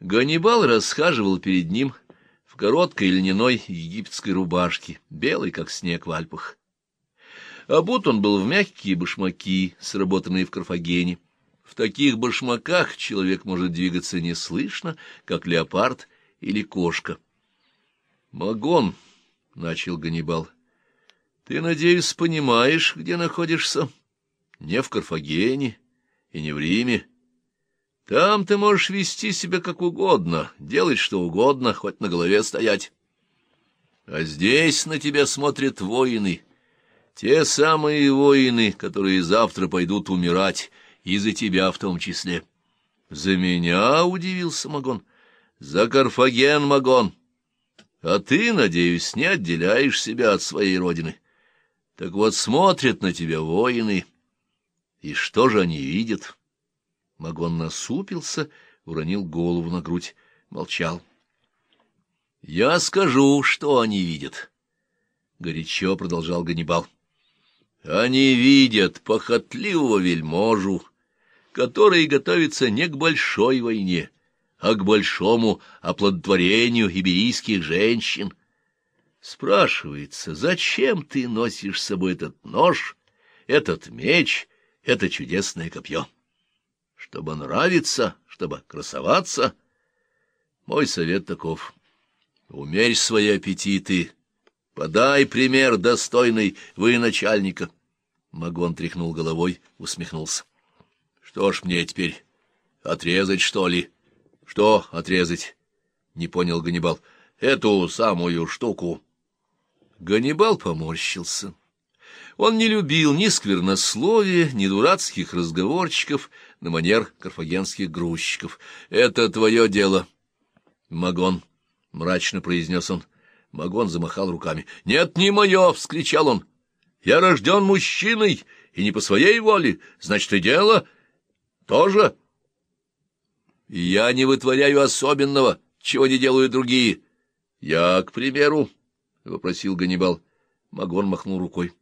Ганнибал расхаживал перед ним в короткой льняной египетской рубашке, белой, как снег в Альпах. Обут он был в мягкие башмаки, сработанные в Карфагене. В таких башмаках человек может двигаться неслышно, как леопард или кошка. — Магон, — начал Ганнибал, — ты, надеюсь, понимаешь, где находишься? Не в Карфагене и не в Риме. Там ты можешь вести себя как угодно, делать что угодно, хоть на голове стоять. А здесь на тебя смотрят воины, те самые воины, которые завтра пойдут умирать, и за тебя в том числе. За меня, — удивился Магон, — за Карфаген, Магон. А ты, надеюсь, не отделяешь себя от своей родины. Так вот смотрят на тебя воины, и что же они видят? Магон насупился, уронил голову на грудь, молчал. — Я скажу, что они видят, — горячо продолжал Ганнибал. — Они видят похотливого вельможу, который готовится не к большой войне, а к большому оплодотворению иберийских женщин. Спрашивается, зачем ты носишь с собой этот нож, этот меч, это чудесное копье? Чтобы нравиться, чтобы красоваться. Мой совет таков. Умерь свои аппетиты. Подай пример достойный вы начальника. Магон тряхнул головой, усмехнулся. Что ж мне теперь, отрезать, что ли? Что отрезать? Не понял Ганнибал. Эту самую штуку. Ганнибал поморщился. Он не любил ни сквернословия, ни дурацких разговорчиков на манер карфагенских грузчиков. — Это твое дело, Магон, — мрачно произнес он. Магон замахал руками. — Нет, не мое! — вскричал он. — Я рожден мужчиной, и не по своей воле. Значит, и дело тоже. — Я не вытворяю особенного, чего не делают другие. — Я, к примеру, — вопросил Ганнибал. Магон махнул рукой.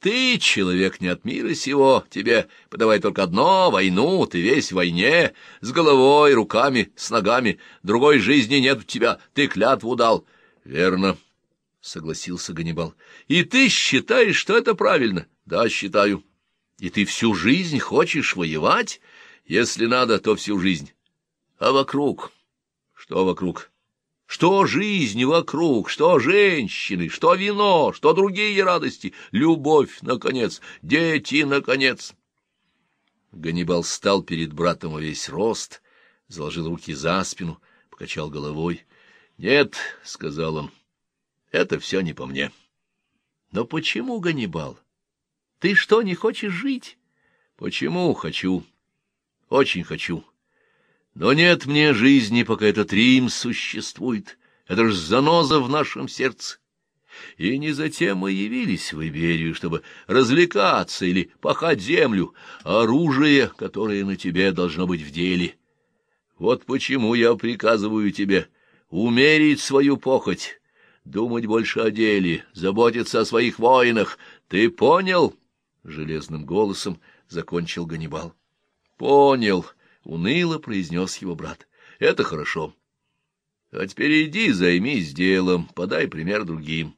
Ты человек не от мира сего, тебе подавай только одно — войну, ты весь в войне, с головой, руками, с ногами, другой жизни нет у тебя, ты клятву дал. — Верно, — согласился Ганнибал. — И ты считаешь, что это правильно? — Да, считаю. — И ты всю жизнь хочешь воевать? Если надо, то всю жизнь. А вокруг? Что вокруг? Что жизнь вокруг, что женщины, что вино, что другие радости, любовь, наконец, дети, наконец. Ганнибал стал перед братом во весь рост, заложил руки за спину, покачал головой. — Нет, — сказал он, — это все не по мне. — Но почему, Ганнибал? Ты что, не хочешь жить? — Почему хочу? Очень хочу. Но нет мне жизни, пока этот Рим существует. Это ж заноза в нашем сердце. И не затем мы явились в Иберию, чтобы развлекаться или пахать землю, оружие, которое на тебе должно быть в деле. Вот почему я приказываю тебе умерить свою похоть, думать больше о деле, заботиться о своих воинах. Ты понял? — железным голосом закончил Ганнибал. — Понял. —— уныло произнес его брат. — Это хорошо. А теперь иди, займись делом, подай пример другим.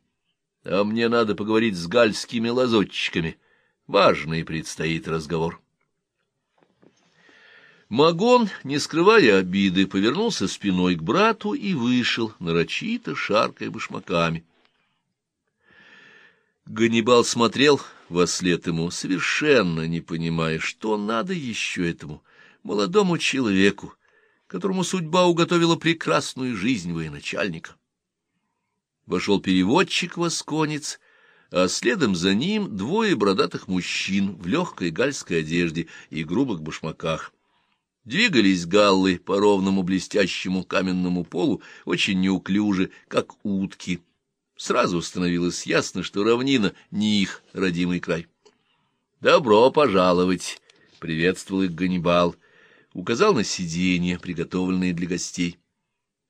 А мне надо поговорить с гальскими лазутчиками. Важный предстоит разговор. Магон, не скрывая обиды, повернулся спиной к брату и вышел, нарочито шаркая башмаками. Ганнибал смотрел во след ему, совершенно не понимая, что надо еще этому молодому человеку, которому судьба уготовила прекрасную жизнь военачальника. Вошел переводчик-восконец, а следом за ним двое бородатых мужчин в легкой гальской одежде и грубых башмаках. Двигались галлы по ровному блестящему каменному полу очень неуклюже, как утки. Сразу становилось ясно, что равнина не их родимый край. «Добро пожаловать!» — приветствовал их Ганнибал указал на сиденья, приготовленные для гостей.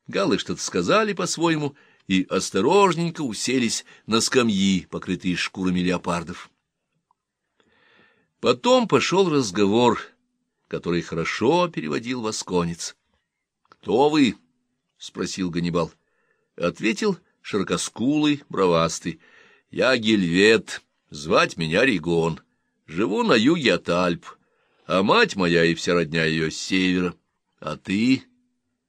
Галлы что-то сказали по-своему и осторожненько уселись на скамьи, покрытые шкурами леопардов. Потом пошел разговор, который хорошо переводил восконец. Кто вы? — спросил Ганнибал. Ответил широкоскулый, бровастый. — Я Гельвет, звать меня Ригон. Живу на юге от Альп, а мать моя и вся родня ее с севера. А ты?